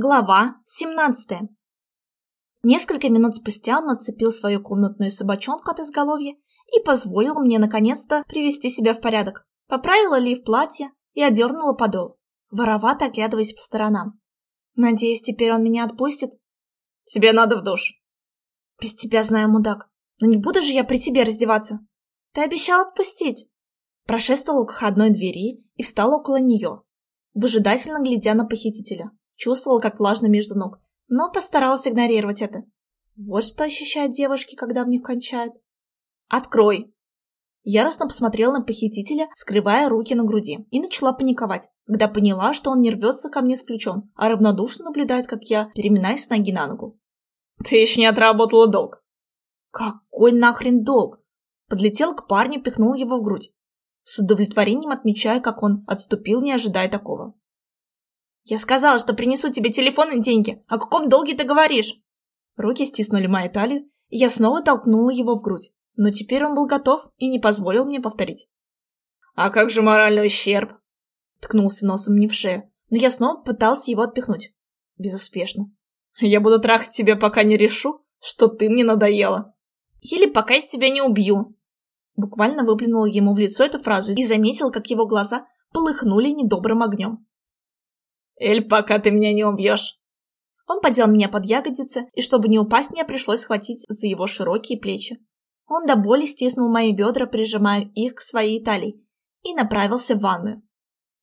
Глава 17. Несколько минут спустя он нацепил свою комнатную собачонку от изголовья и позволил мне наконец-то привести себя в порядок. Поправила лиф платье и одернула подол, воровато оглядываясь по сторонам. Надеюсь, теперь он меня отпустит? Тебе надо в душ. Без тебя знаю, мудак. Но не буду же я при тебе раздеваться. Ты обещал отпустить. Прошествовала к входной двери и встала около нее, выжидательно глядя на похитителя. Чувствовал, как влажно между ног, но постарался игнорировать это. Вот что ощущают девушки, когда в них кончают. «Открой!» Яростно посмотрела на похитителя, скрывая руки на груди, и начала паниковать, когда поняла, что он не рвется ко мне с ключом, а равнодушно наблюдает, как я переминаюсь с ноги на ногу. «Ты еще не отработала долг!» «Какой нахрен долг?» Подлетел к парню, пихнул его в грудь. С удовлетворением отмечая, как он отступил, не ожидая такого. «Я сказала, что принесу тебе телефон и деньги. О каком долге ты говоришь?» Руки стиснули мою талию, и я снова толкнула его в грудь. Но теперь он был готов и не позволил мне повторить. «А как же моральный ущерб?» Ткнулся носом мне в шею, но я снова пытался его отпихнуть. Безуспешно. «Я буду трахать тебя, пока не решу, что ты мне надоела». «Или пока я тебя не убью». Буквально выплюнул ему в лицо эту фразу и заметил, как его глаза полыхнули недобрым огнем. Эль, пока ты меня не убьешь. Он подел меня под ягодицы, и чтобы не упасть, мне пришлось схватить за его широкие плечи. Он до боли стиснул мои бедра, прижимая их к своей талии, и направился в ванную.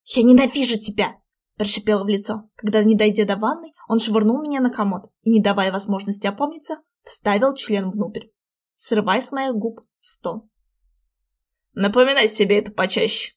«Я ненавижу тебя!» – прошипела в лицо. Когда, не дойдя до ванной, он швырнул меня на комод и, не давая возможности опомниться, вставил член внутрь, срывая с моих губ стон. «Напоминай себе это почаще!»